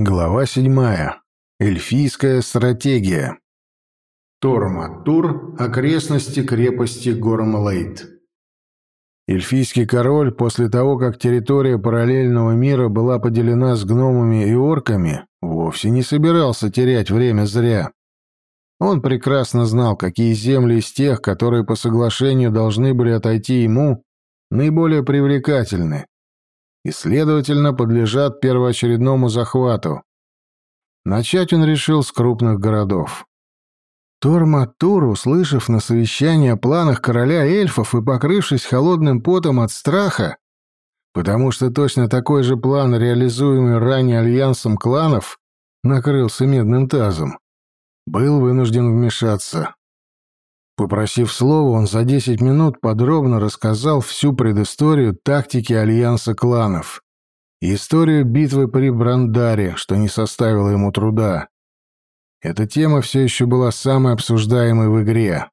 Глава седьмая. Эльфийская стратегия. Торматур. Окрестности крепости Гормалейт. Эльфийский король после того, как территория параллельного мира была поделена с гномами и орками, вовсе не собирался терять время зря. Он прекрасно знал, какие земли из тех, которые по соглашению должны были отойти ему, наиболее привлекательны и, следовательно, подлежат первоочередному захвату. Начать он решил с крупных городов. Торматур, услышав на совещании о планах короля эльфов и покрывшись холодным потом от страха, потому что точно такой же план, реализуемый ранее альянсом кланов, накрылся медным тазом, был вынужден вмешаться. Попросив слова, он за 10 минут подробно рассказал всю предысторию тактики Альянса кланов и историю битвы при Брандаре, что не составило ему труда. Эта тема все еще была самой обсуждаемой в игре.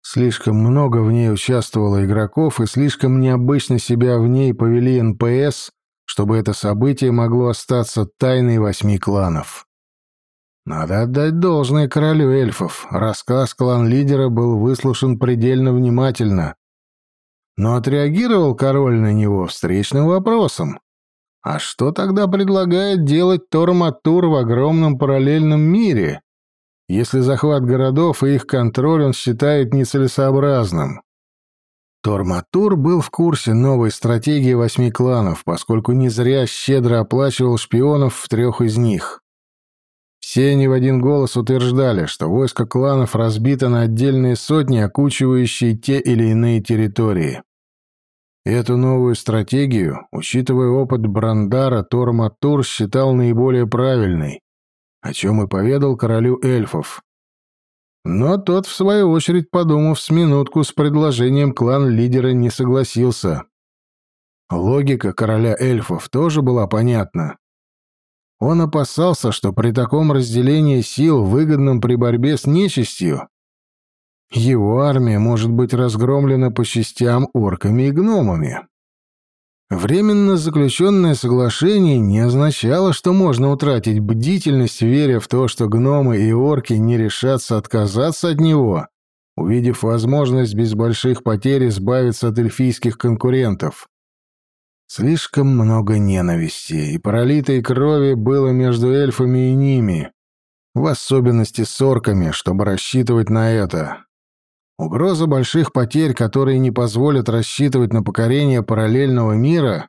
Слишком много в ней участвовало игроков, и слишком необычно себя в ней повели НПС, чтобы это событие могло остаться тайной восьми кланов. Надо отдать должное королю эльфов. Рассказ клан-лидера был выслушан предельно внимательно. Но отреагировал король на него встречным вопросом. А что тогда предлагает делать Торматур в огромном параллельном мире, если захват городов и их контроль он считает нецелесообразным? Торматур был в курсе новой стратегии восьми кланов, поскольку не зря щедро оплачивал шпионов в трех из них. Все они в один голос утверждали, что войско кланов разбито на отдельные сотни, окучивающие те или иные территории. Эту новую стратегию, учитывая опыт Брандара, Торматур считал наиболее правильной, о чем и поведал королю эльфов. Но тот, в свою очередь, подумав с минутку с предложением клан-лидера, не согласился. Логика короля эльфов тоже была понятна. Он опасался, что при таком разделении сил, выгодном при борьбе с нечистью, его армия может быть разгромлена по частям орками и гномами. Временно заключенное соглашение не означало, что можно утратить бдительность, веря в то, что гномы и орки не решатся отказаться от него, увидев возможность без больших потерь избавиться от эльфийских конкурентов. Слишком много ненависти и пролитой крови было между эльфами и ними, в особенности с орками, чтобы рассчитывать на это. Угроза больших потерь, которые не позволят рассчитывать на покорение параллельного мира,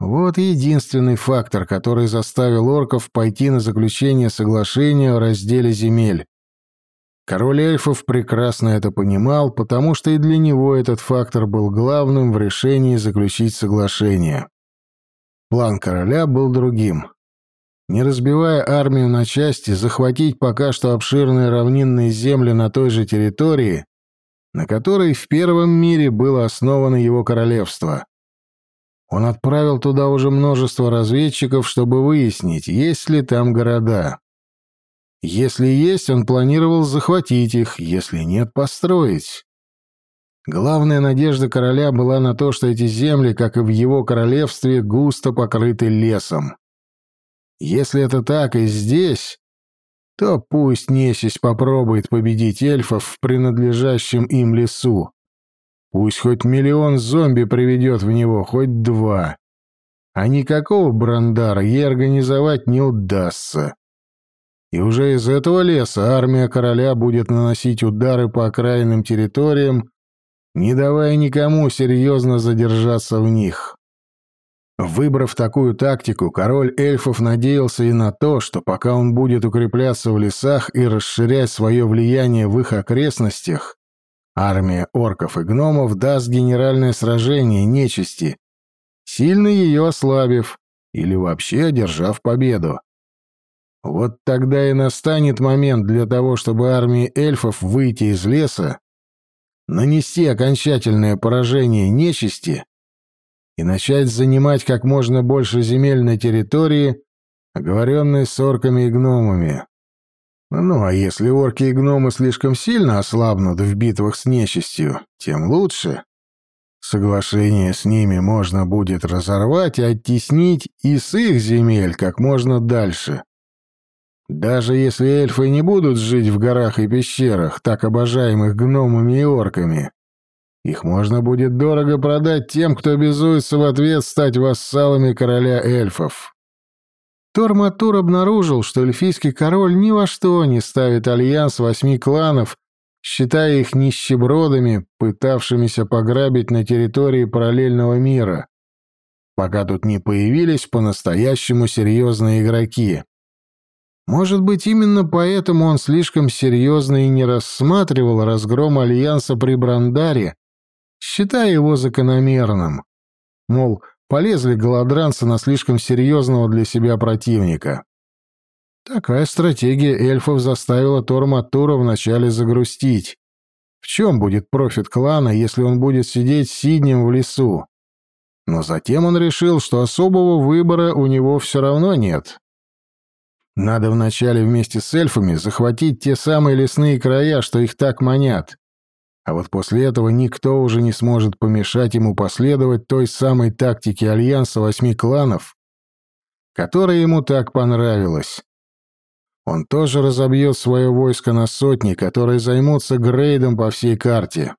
вот единственный фактор, который заставил орков пойти на заключение соглашения о разделе земель. Король эльфов прекрасно это понимал, потому что и для него этот фактор был главным в решении заключить соглашение. План короля был другим. Не разбивая армию на части, захватить пока что обширные равнинные земли на той же территории, на которой в первом мире было основано его королевство. Он отправил туда уже множество разведчиков, чтобы выяснить, есть ли там города. Если есть, он планировал захватить их, если нет, построить. Главная надежда короля была на то, что эти земли, как и в его королевстве, густо покрыты лесом. Если это так и здесь, то пусть нечисть попробует победить эльфов в принадлежащем им лесу. Пусть хоть миллион зомби приведет в него, хоть два. А никакого брандара ей организовать не удастся. И уже из этого леса армия короля будет наносить удары по окраинным территориям, не давая никому серьезно задержаться в них. Выбрав такую тактику, король эльфов надеялся и на то, что пока он будет укрепляться в лесах и расширять свое влияние в их окрестностях, армия орков и гномов даст генеральное сражение нечисти, сильно ее ослабив или вообще одержав победу. Вот тогда и настанет момент для того, чтобы армии эльфов выйти из леса, нанести окончательное поражение нечисти и начать занимать как можно больше земель на территории, оговоренной с орками и гномами. Ну, а если орки и гномы слишком сильно ослабнут в битвах с нечистью, тем лучше. Соглашение с ними можно будет разорвать и оттеснить и с их земель как можно дальше. Даже если эльфы не будут жить в горах и пещерах, так обожаемых гномами и орками, их можно будет дорого продать тем, кто обязуется в ответ стать вассалами короля эльфов. Торматур обнаружил, что эльфийский король ни во что не ставит альянс восьми кланов, считая их нищебродами, пытавшимися пограбить на территории параллельного мира, пока тут не появились по-настоящему серьезные игроки. Может быть, именно поэтому он слишком серьезно и не рассматривал разгром Альянса при Брандаре, считая его закономерным. Мол, полезли голодранцы на слишком серьезного для себя противника. Такая стратегия эльфов заставила Торматура вначале загрустить. В чем будет профит клана, если он будет сидеть сиднем в лесу? Но затем он решил, что особого выбора у него все равно нет. Надо вначале вместе с эльфами захватить те самые лесные края, что их так манят. А вот после этого никто уже не сможет помешать ему последовать той самой тактике Альянса Восьми Кланов, которая ему так понравилась. Он тоже разобьет свое войско на сотни, которые займутся грейдом по всей карте.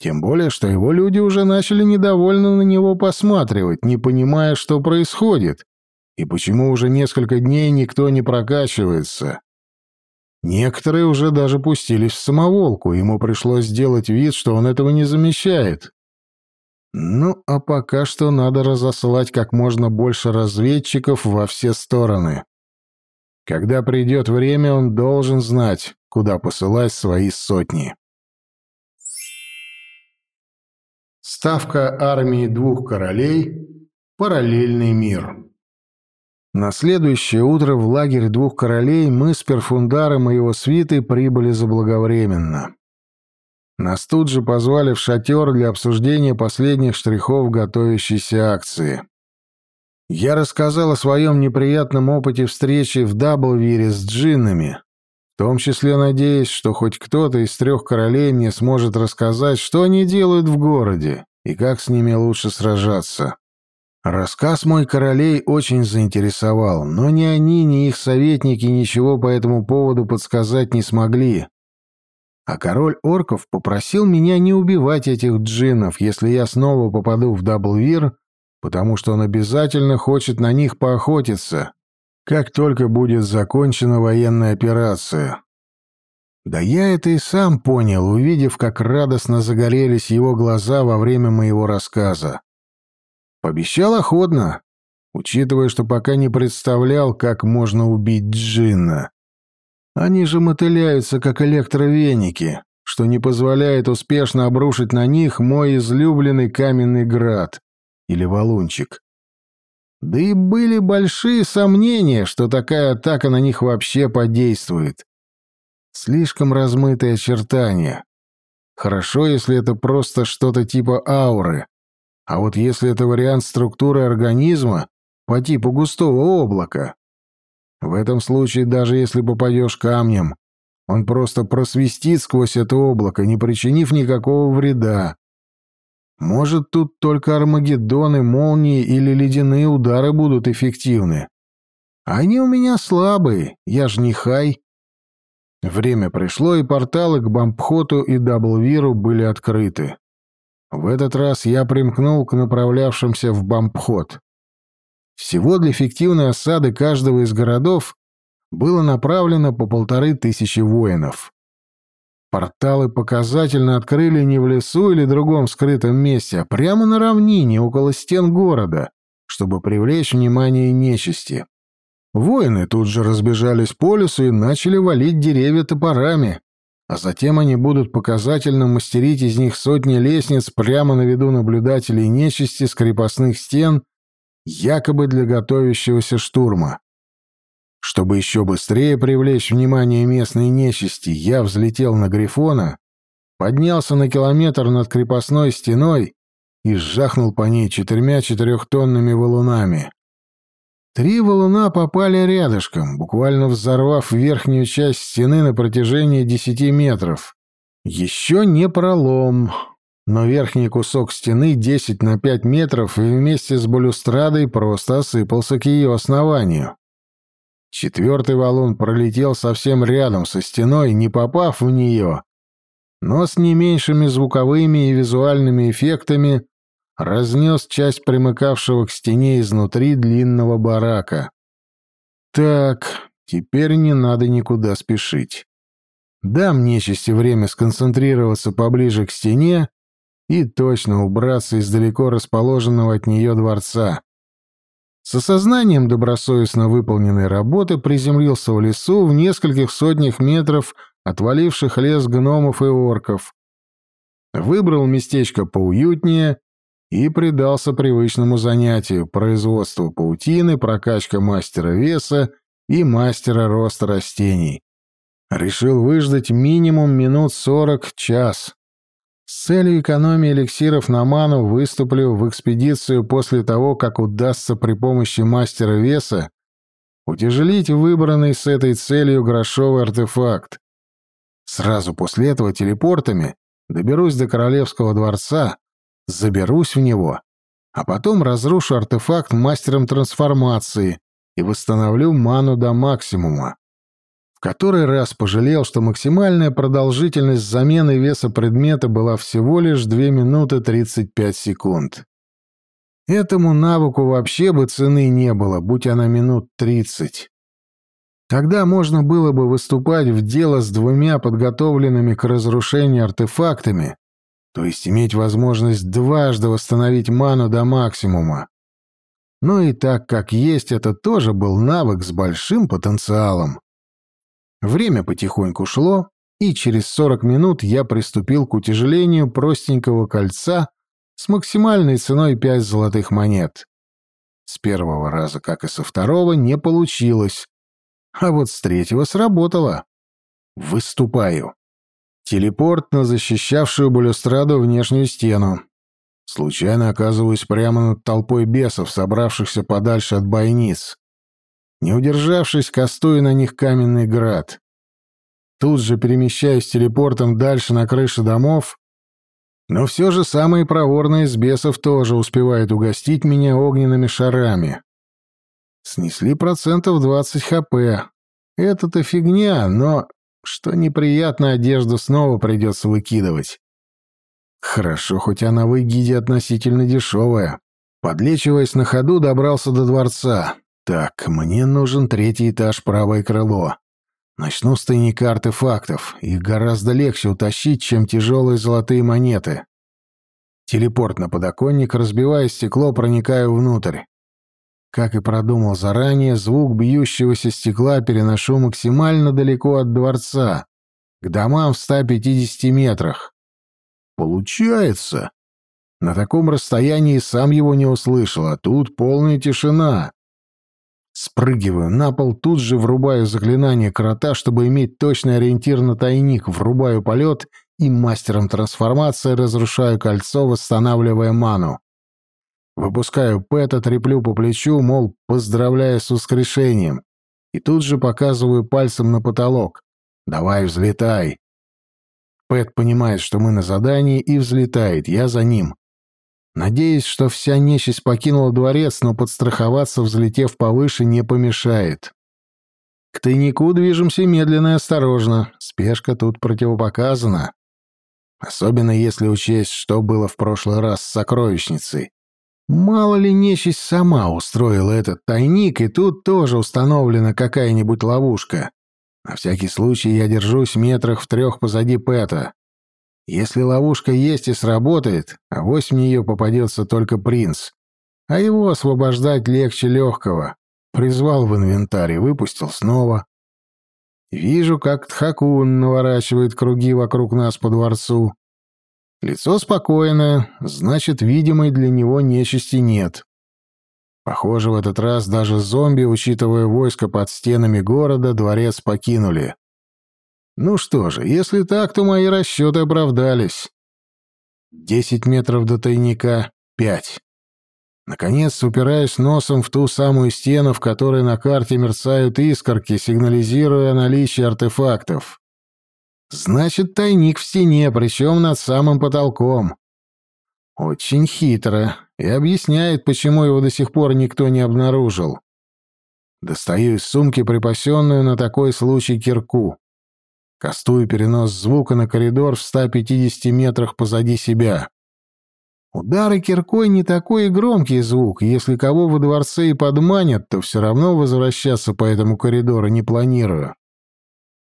Тем более, что его люди уже начали недовольно на него посматривать, не понимая, что происходит, и почему уже несколько дней никто не прокачивается. Некоторые уже даже пустились в самоволку, ему пришлось сделать вид, что он этого не замечает. Ну, а пока что надо разослать как можно больше разведчиков во все стороны. Когда придет время, он должен знать, куда посылать свои сотни. Ставка армии двух королей. Параллельный мир. На следующее утро в лагерь двух королей мы с Перфундаром и его свитой прибыли заблаговременно. Нас тут же позвали в шатер для обсуждения последних штрихов готовящейся акции. Я рассказал о своем неприятном опыте встречи в Даблвире с джиннами, в том числе надеясь, что хоть кто-то из трех королей мне сможет рассказать, что они делают в городе и как с ними лучше сражаться. Рассказ мой королей очень заинтересовал, но ни они, ни их советники ничего по этому поводу подсказать не смогли. А король орков попросил меня не убивать этих джиннов, если я снова попаду в Даблвир, потому что он обязательно хочет на них поохотиться, как только будет закончена военная операция. Да я это и сам понял, увидев, как радостно загорелись его глаза во время моего рассказа. Пообещал охотно, учитывая, что пока не представлял, как можно убить джинна. Они же мотыляются, как электровеники, что не позволяет успешно обрушить на них мой излюбленный каменный град или валунчик. Да и были большие сомнения, что такая атака на них вообще подействует. Слишком размытые очертания. Хорошо, если это просто что-то типа ауры, а вот если это вариант структуры организма по типу густого облака, в этом случае даже если попадешь камнем, он просто просвистит сквозь это облако, не причинив никакого вреда. Может, тут только армагеддоны, молнии или ледяные удары будут эффективны. Они у меня слабые, я ж не хай. Время пришло, и порталы к Бампхоту и Даблвиру были открыты. В этот раз я примкнул к направлявшимся в бомбход. Всего для эффективной осады каждого из городов было направлено по полторы тысячи воинов. Порталы показательно открыли не в лесу или другом скрытом месте, а прямо на равнине, около стен города, чтобы привлечь внимание нечисти. Воины тут же разбежались по лесу и начали валить деревья топорами, а затем они будут показательно мастерить из них сотни лестниц прямо на виду наблюдателей нечисти с крепостных стен, якобы для готовящегося штурма. Чтобы еще быстрее привлечь внимание местной нечисти, я взлетел на Грифона, поднялся на километр над крепостной стеной и сжахнул по ней четырьмя четырехтонными валунами. Три валуна попали рядышком, буквально взорвав верхнюю часть стены на протяжении десяти метров. Еще не пролом, но верхний кусок стены 10 на 5 метров вместе с балюстрадой просто осыпался к ее основанию. Четвертый валун пролетел совсем рядом со стеной, не попав в нее, но с не меньшими звуковыми и визуальными эффектами разнес часть примыкавшего к стене изнутри длинного барака. Так, теперь не надо никуда спешить. Дам нечисти время сконцентрироваться поближе к стене и точно убраться из далеко расположенного от нее дворца. С осознанием добросовестно выполненной работы приземлился в лесу в нескольких сотнях метров отваливших лес гномов и орков. Выбрал местечко поуютнее и предался привычному занятию – производству паутины, прокачка мастера веса и мастера роста растений. Решил выждать минимум минут сорок-час. С целью экономии эликсиров на ману выступлю в экспедицию после того, как удастся при помощи мастера веса утяжелить выбранный с этой целью грошовый артефакт. Сразу после этого телепортами доберусь до Королевского дворца, заберусь в него, а потом разрушу артефакт мастером трансформации и восстановлю ману до максимума. В который раз пожалел, что максимальная продолжительность замены веса предмета была всего лишь 2 минуты 35 секунд. Этому навыку вообще бы цены не было, будь она минут 30. Тогда можно было бы выступать в дело с двумя подготовленными к разрушению артефактами, то есть иметь возможность дважды восстановить ману до максимума. Но и так как есть, это тоже был навык с большим потенциалом. Время потихоньку шло, и через 40 минут я приступил к утяжелению простенького кольца с максимальной ценой 5 золотых монет. С первого раза, как и со второго, не получилось, а вот с третьего сработало. Выступаю. Телепорт на защищавшую балюстраду внешнюю стену. Случайно оказываюсь прямо над толпой бесов, собравшихся подальше от бойниц. Не удержавшись, кастую на них каменный град. Тут же перемещаюсь телепортом дальше на крыши домов, но все же самые проворные из бесов тоже успевают угостить меня огненными шарами. Снесли процентов 20 хп. Это-то фигня, но что неприятно, одежду снова придется выкидывать. Хорошо, хоть она в Эгиде относительно дешевая. Подлечиваясь на ходу, добрался до дворца. Так, мне нужен третий этаж правое крыло. Начну с тайника артефактов. Их гораздо легче утащить, чем тяжелые золотые монеты. Телепорт на подоконник, разбивая стекло, проникаю внутрь. Как и продумал заранее, звук бьющегося стекла переношу максимально далеко от дворца, к домам в 150 метрах. Получается. На таком расстоянии сам его не услышал, а тут полная тишина. Спрыгиваю на пол, тут же врубаю заклинание крота, чтобы иметь точный ориентир на тайник, врубаю полет и мастером трансформации разрушаю кольцо, восстанавливая ману. Выпускаю Пэта, треплю по плечу, мол, поздравляю с воскрешением. И тут же показываю пальцем на потолок. «Давай, взлетай!» Пэт понимает, что мы на задании, и взлетает. Я за ним. Надеюсь, что вся нечисть покинула дворец, но подстраховаться, взлетев повыше, не помешает. К тайнику движемся медленно и осторожно. Спешка тут противопоказана. Особенно если учесть, что было в прошлый раз с сокровищницей. Мало ли нечисть сама устроила этот тайник, и тут тоже установлена какая-нибудь ловушка. На всякий случай я держусь метрах в трех позади Пэта. Если ловушка есть и сработает, авось в нее попадется только принц. А его освобождать легче легкого. Призвал в инвентарь и выпустил снова. Вижу, как Тхакун наворачивает круги вокруг нас по дворцу. Лицо спокойное, значит, видимой для него нечисти нет. Похоже, в этот раз даже зомби, учитывая войско под стенами города, дворец покинули. Ну что же, если так, то мои расчеты оправдались. Десять метров до тайника — пять. Наконец, упираясь носом в ту самую стену, в которой на карте мерцают искорки, сигнализируя о наличии артефактов. Значит, тайник в стене, причем над самым потолком. Очень хитро. И объясняет, почему его до сих пор никто не обнаружил. Достаю из сумки припасенную на такой случай кирку. Кастую перенос звука на коридор в 150 метрах позади себя. Удары киркой не такой громкий звук. Если кого во дворце и подманят, то все равно возвращаться по этому коридору не планирую.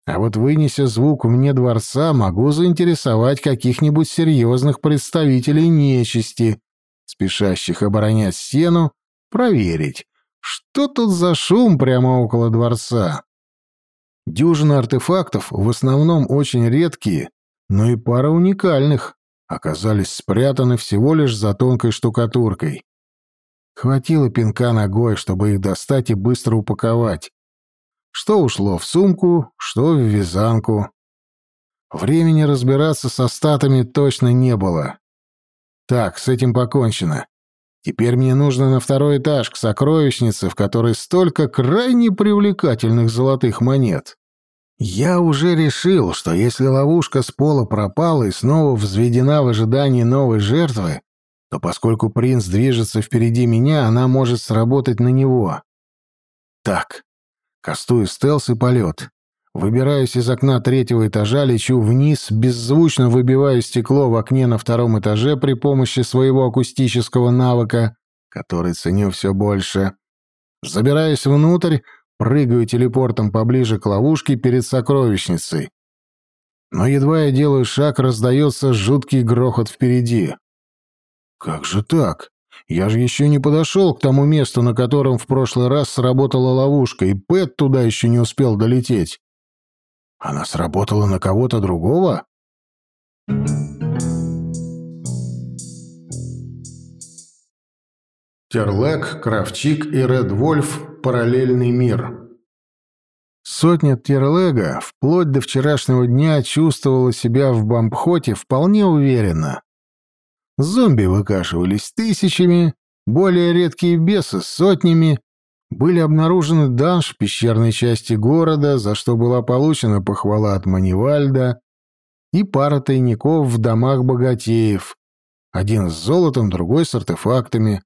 А вот вынеся звук вне дворца, могу заинтересовать каких-нибудь серьезных представителей нечисти, спешащих оборонять стену, проверить, что тут за шум прямо около дворца. Дюжина артефактов, в основном очень редкие, но и пара уникальных, оказались спрятаны всего лишь за тонкой штукатуркой. Хватило пинка ногой, чтобы их достать и быстро упаковать. Что ушло в сумку, что в вязанку. Времени разбираться со статами точно не было. Так, с этим покончено. Теперь мне нужно на второй этаж, к сокровищнице, в которой столько крайне привлекательных золотых монет. Я уже решил, что если ловушка с пола пропала и снова взведена в ожидании новой жертвы, то поскольку принц движется впереди меня, она может сработать на него. Так, Кастую стелс и полет. Выбираюсь из окна третьего этажа, лечу вниз, беззвучно выбиваю стекло в окне на втором этаже при помощи своего акустического навыка, который ценю все больше. Забираюсь внутрь, прыгаю телепортом поближе к ловушке перед сокровищницей. Но едва я делаю шаг, раздается жуткий грохот впереди. Как же так? Я же еще не подошел к тому месту, на котором в прошлый раз сработала ловушка, и Пэт туда еще не успел долететь. Она сработала на кого-то другого? Терлек, Кравчик и Ред Вольф. Параллельный мир. Сотня Терлега вплоть до вчерашнего дня чувствовала себя в Бамбхоте вполне уверенно. Зомби выкашивались тысячами, более редкие бесы — сотнями. Были обнаружены данж в пещерной части города, за что была получена похвала от Манивальда, и пара тайников в домах богатеев, один с золотом, другой с артефактами.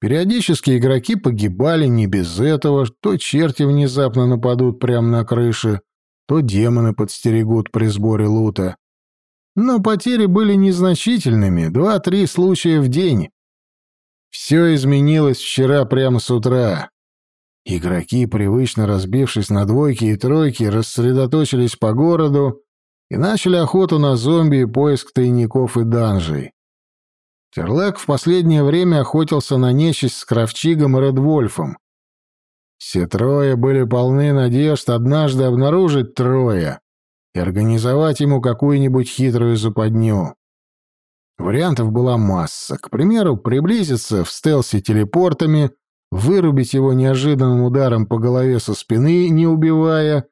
Периодически игроки погибали не без этого, то черти внезапно нападут прямо на крыше, то демоны подстерегут при сборе лута. Но потери были незначительными, два-три случая в день. Все изменилось вчера прямо с утра. Игроки, привычно разбившись на двойки и тройки, рассредоточились по городу и начали охоту на зомби и поиск тайников и данжей. Терлек в последнее время охотился на нечисть с Кравчигом и Редвольфом. Все трое были полны надежд однажды обнаружить трое и организовать ему какую-нибудь хитрую западню. Вариантов была масса. К примеру, приблизиться в стелсе телепортами, вырубить его неожиданным ударом по голове со спины, не убивая,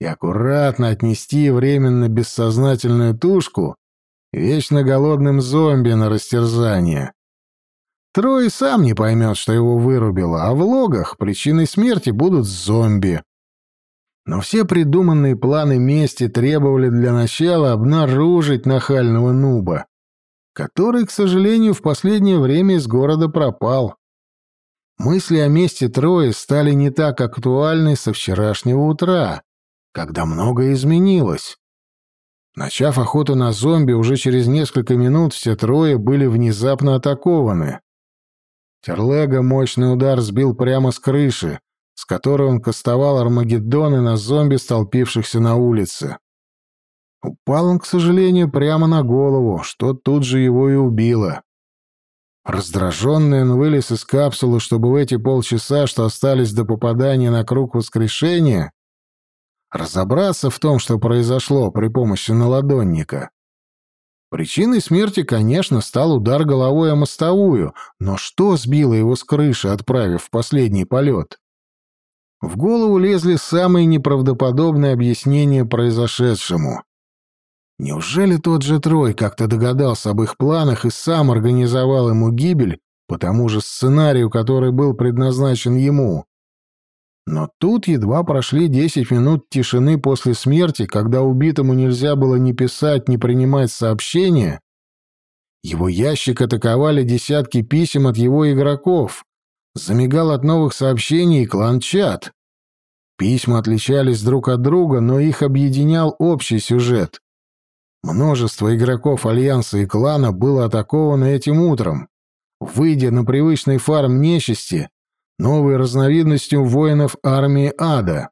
и аккуратно отнести временно бессознательную тушку вечно голодным зомби на растерзание. Трой сам не поймет, что его вырубило, а в логах причиной смерти будут зомби. Но все придуманные планы мести требовали для начала обнаружить нахального нуба, который, к сожалению, в последнее время из города пропал. Мысли о месте Трои стали не так актуальны со вчерашнего утра, когда многое изменилось. Начав охоту на зомби, уже через несколько минут все трое были внезапно атакованы. Терлега мощный удар сбил прямо с крыши, с которой он кастовал Армагеддоны на зомби, столпившихся на улице. Упал он, к сожалению, прямо на голову, что тут же его и убило. Раздраженный он вылез из капсулы, чтобы в эти полчаса, что остались до попадания на круг воскрешения, разобраться в том, что произошло при помощи наладонника. Причиной смерти, конечно, стал удар головой о мостовую, но что сбило его с крыши, отправив в последний полет? В голову лезли самые неправдоподобные объяснения произошедшему. Неужели тот же Трой как-то догадался об их планах и сам организовал ему гибель по тому же сценарию, который был предназначен ему? Но тут едва прошли десять минут тишины после смерти, когда убитому нельзя было ни писать, ни принимать сообщения. Его ящик атаковали десятки писем от его игроков, замигал от новых сообщений клан-чат. Письма отличались друг от друга, но их объединял общий сюжет. Множество игроков Альянса и клана было атаковано этим утром. Выйдя на привычный фарм нечисти, новой разновидностью воинов армии ада,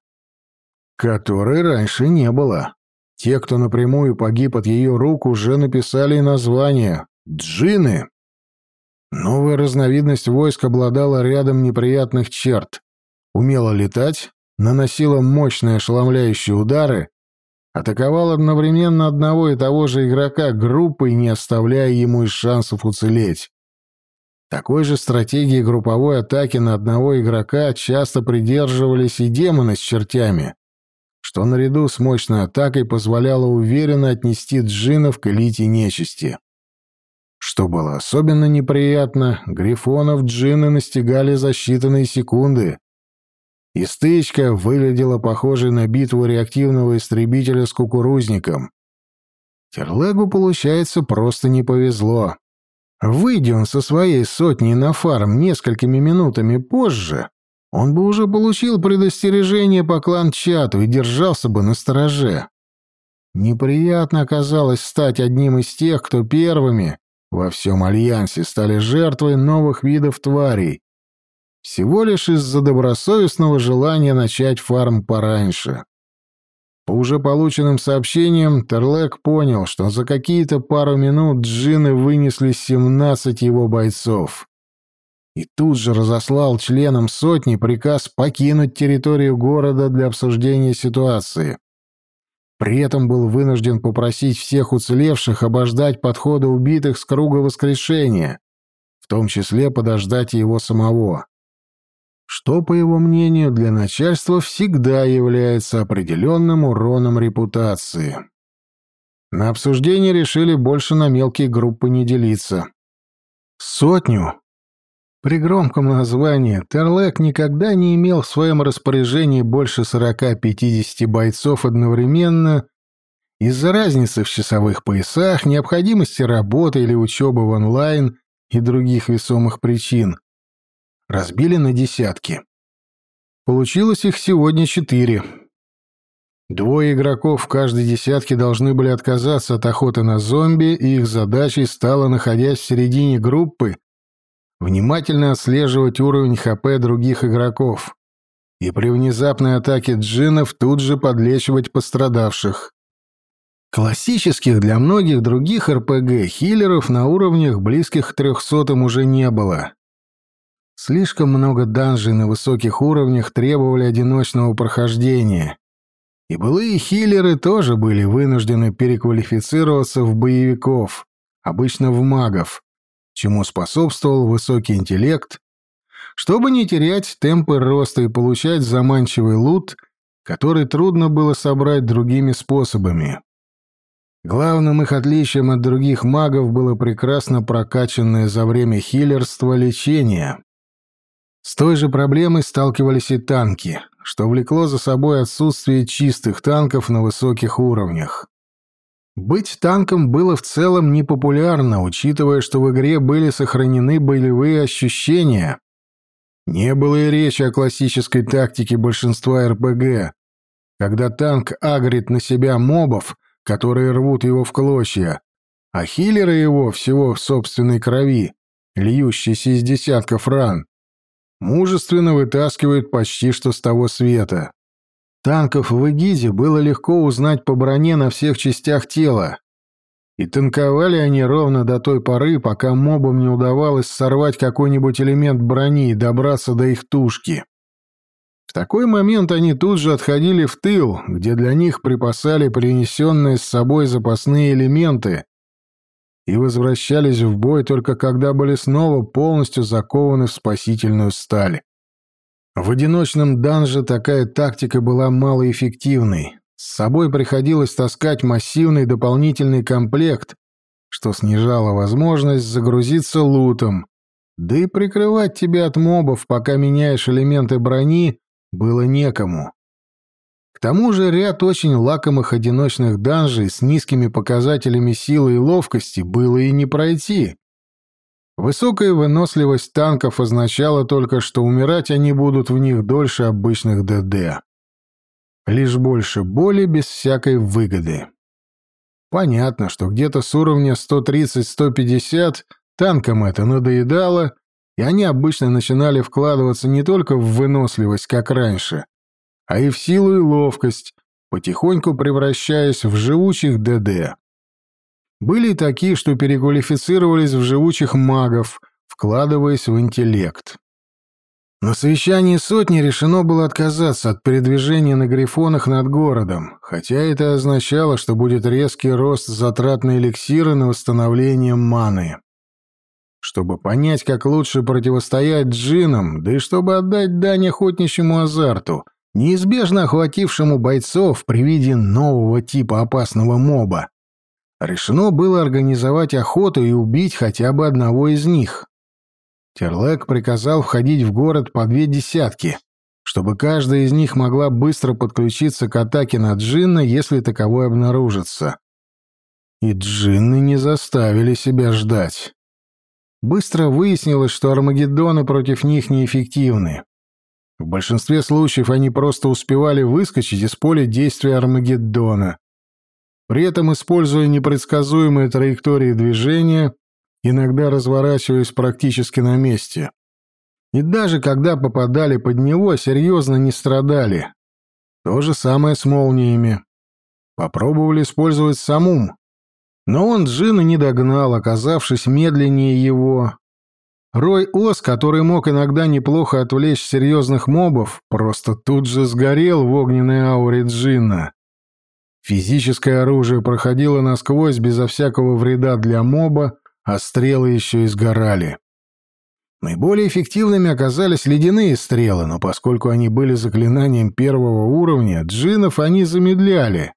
которой раньше не было. Те, кто напрямую погиб от ее рук, уже написали название — джины. Новая разновидность войск обладала рядом неприятных черт. Умела летать, наносила мощные ошеломляющие удары, атаковал одновременно одного и того же игрока группой, не оставляя ему и шансов уцелеть. Такой же стратегии групповой атаки на одного игрока часто придерживались и демоны с чертями, что наряду с мощной атакой позволяло уверенно отнести джинов к элите нечисти. Что было особенно неприятно, грифонов джины настигали за считанные секунды, и стычка выглядела похожей на битву реактивного истребителя с кукурузником. Терлегу, получается, просто не повезло. Выйдя он со своей сотней на фарм несколькими минутами позже, он бы уже получил предостережение по клан-чату и держался бы на стороже. Неприятно оказалось стать одним из тех, кто первыми во всем Альянсе стали жертвой новых видов тварей, всего лишь из-за добросовестного желания начать фарм пораньше. По уже полученным сообщениям, Терлек понял, что за какие-то пару минут джины вынесли 17 его бойцов. И тут же разослал членам сотни приказ покинуть территорию города для обсуждения ситуации. При этом был вынужден попросить всех уцелевших обождать подхода убитых с круга воскрешения, в том числе подождать его самого что, по его мнению, для начальства всегда является определенным уроном репутации. На обсуждение решили больше на мелкие группы не делиться. Сотню. При громком названии Терлек никогда не имел в своем распоряжении больше 40-50 бойцов одновременно из-за разницы в часовых поясах, необходимости работы или учебы в онлайн и других весомых причин разбили на десятки. Получилось их сегодня четыре. Двое игроков в каждой десятке должны были отказаться от охоты на зомби, и их задачей стало, находясь в середине группы, внимательно отслеживать уровень ХП других игроков и при внезапной атаке джинов тут же подлечивать пострадавших. Классических для многих других РПГ хиллеров на уровнях близких к трехсотым уже не было. Слишком много данжей на высоких уровнях требовали одиночного прохождения. И былые хиллеры тоже были вынуждены переквалифицироваться в боевиков, обычно в магов, чему способствовал высокий интеллект, чтобы не терять темпы роста и получать заманчивый лут, который трудно было собрать другими способами. Главным их отличием от других магов было прекрасно прокачанное за время хиллерства лечение. С той же проблемой сталкивались и танки, что влекло за собой отсутствие чистых танков на высоких уровнях. Быть танком было в целом непопулярно, учитывая, что в игре были сохранены боевые ощущения. Не было и речи о классической тактике большинства РПГ, когда танк агрит на себя мобов, которые рвут его в клочья, а хиллеры его всего в собственной крови, льющейся из десятков ран, мужественно вытаскивают почти что с того света. Танков в Эгиде было легко узнать по броне на всех частях тела. И танковали они ровно до той поры, пока мобам не удавалось сорвать какой-нибудь элемент брони и добраться до их тушки. В такой момент они тут же отходили в тыл, где для них припасали принесенные с собой запасные элементы, и возвращались в бой только когда были снова полностью закованы в спасительную сталь. В одиночном данже такая тактика была малоэффективной. С собой приходилось таскать массивный дополнительный комплект, что снижало возможность загрузиться лутом, да и прикрывать тебя от мобов, пока меняешь элементы брони, было некому. К тому же ряд очень лакомых одиночных данжей с низкими показателями силы и ловкости было и не пройти. Высокая выносливость танков означала только, что умирать они будут в них дольше обычных ДД. Лишь больше боли без всякой выгоды. Понятно, что где-то с уровня 130-150 танкам это надоедало, и они обычно начинали вкладываться не только в выносливость, как раньше, а и в силу и ловкость, потихоньку превращаясь в живучих ДД. Были и такие, что переквалифицировались в живучих магов, вкладываясь в интеллект. На совещании сотни решено было отказаться от передвижения на грифонах над городом, хотя это означало, что будет резкий рост затрат на эликсиры на восстановление маны. Чтобы понять, как лучше противостоять джинам, да и чтобы отдать дань охотничьему азарту, неизбежно охватившему бойцов при виде нового типа опасного моба, решено было организовать охоту и убить хотя бы одного из них. Терлек приказал входить в город по две десятки, чтобы каждая из них могла быстро подключиться к атаке на джинна, если таковой обнаружится. И джинны не заставили себя ждать. Быстро выяснилось, что армагеддоны против них неэффективны. В большинстве случаев они просто успевали выскочить из поля действия Армагеддона. При этом, используя непредсказуемые траектории движения, иногда разворачиваясь практически на месте. И даже когда попадали под него, серьезно не страдали. То же самое с молниями. Попробовали использовать самум. Но он Джина не догнал, оказавшись медленнее его, Рой Ос, который мог иногда неплохо отвлечь серьезных мобов, просто тут же сгорел в огненной ауре Джинна. Физическое оружие проходило насквозь безо всякого вреда для моба, а стрелы еще и сгорали. Наиболее эффективными оказались ледяные стрелы, но поскольку они были заклинанием первого уровня, джинов они замедляли.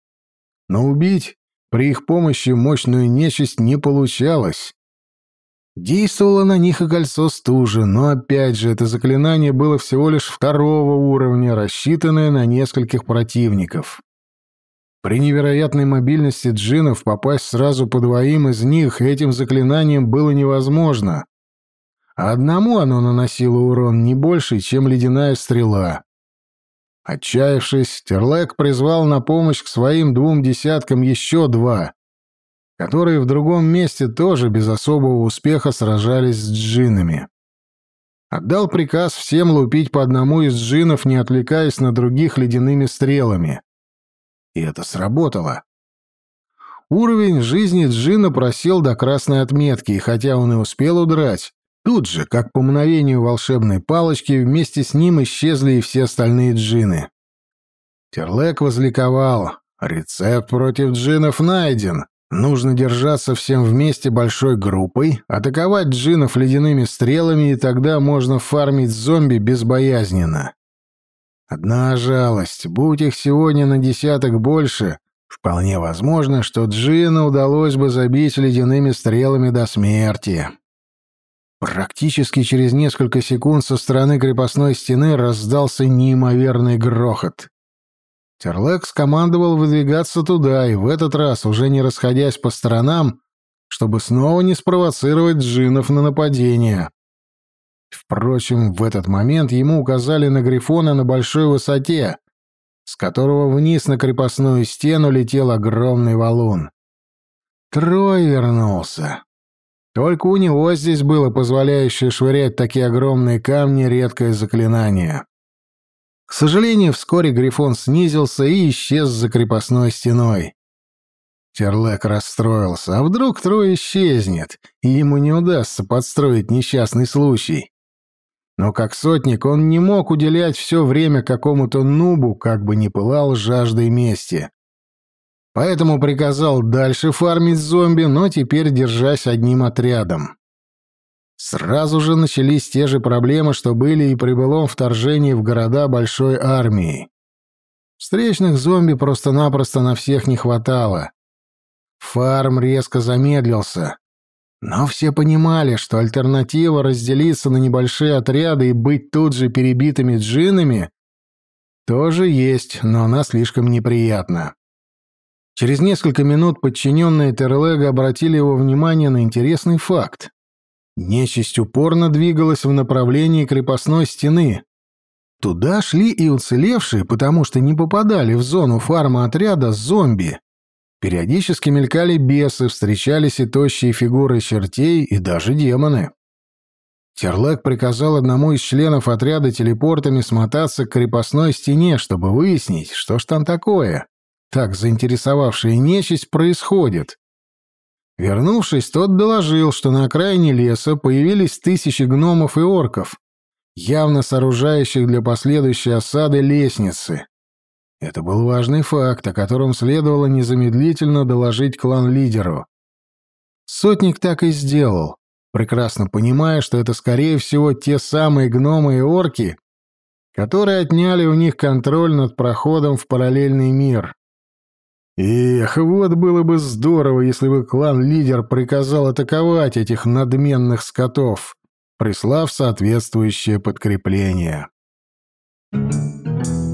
Но убить при их помощи мощную нечисть не получалось. Действовало на них и кольцо стужи, но опять же это заклинание было всего лишь второго уровня, рассчитанное на нескольких противников. При невероятной мобильности джинов попасть сразу по двоим из них этим заклинанием было невозможно. Одному оно наносило урон не больше, чем ледяная стрела. Отчаявшись, Терлек призвал на помощь к своим двум десяткам еще два, которые в другом месте тоже без особого успеха сражались с джинами. Отдал приказ всем лупить по одному из джинов, не отвлекаясь на других ледяными стрелами. И это сработало. Уровень жизни джина просел до красной отметки, и хотя он и успел удрать, тут же, как по мгновению волшебной палочки, вместе с ним исчезли и все остальные джины. Терлек возликовал. Рецепт против джинов найден. Нужно держаться всем вместе большой группой, атаковать джинов ледяными стрелами, и тогда можно фармить зомби безбоязненно. Одна жалость, будь их сегодня на десяток больше, вполне возможно, что джина удалось бы забить ледяными стрелами до смерти. Практически через несколько секунд со стороны крепостной стены раздался неимоверный грохот. Терлек скомандовал выдвигаться туда, и в этот раз, уже не расходясь по сторонам, чтобы снова не спровоцировать джинов на нападение. Впрочем, в этот момент ему указали на Грифона на большой высоте, с которого вниз на крепостную стену летел огромный валун. Трой вернулся. Только у него здесь было позволяющее швырять такие огромные камни редкое заклинание. К сожалению, вскоре Грифон снизился и исчез за крепостной стеной. Терлек расстроился. А вдруг Трой исчезнет, и ему не удастся подстроить несчастный случай? Но как сотник он не мог уделять все время какому-то нубу, как бы ни пылал жаждой мести. Поэтому приказал дальше фармить зомби, но теперь держась одним отрядом. Сразу же начались те же проблемы, что были и при былом вторжении в города большой армии. Встречных зомби просто-напросто на всех не хватало. Фарм резко замедлился. Но все понимали, что альтернатива разделиться на небольшие отряды и быть тут же перебитыми джинами тоже есть, но она слишком неприятна. Через несколько минут подчиненные Терлега обратили его внимание на интересный факт. Нечисть упорно двигалась в направлении крепостной стены. Туда шли и уцелевшие, потому что не попадали в зону фарма-отряда зомби. Периодически мелькали бесы, встречались и тощие фигуры чертей, и даже демоны. Терлек приказал одному из членов отряда телепортами смотаться к крепостной стене, чтобы выяснить, что ж там такое. Так заинтересовавшая нечисть происходит. Вернувшись, тот доложил, что на окраине леса появились тысячи гномов и орков, явно сооружающих для последующей осады лестницы. Это был важный факт, о котором следовало незамедлительно доложить клан-лидеру. Сотник так и сделал, прекрасно понимая, что это, скорее всего, те самые гномы и орки, которые отняли у них контроль над проходом в параллельный мир. Эх, вот было бы здорово, если бы клан-лидер приказал атаковать этих надменных скотов, прислав соответствующее подкрепление. Thank you.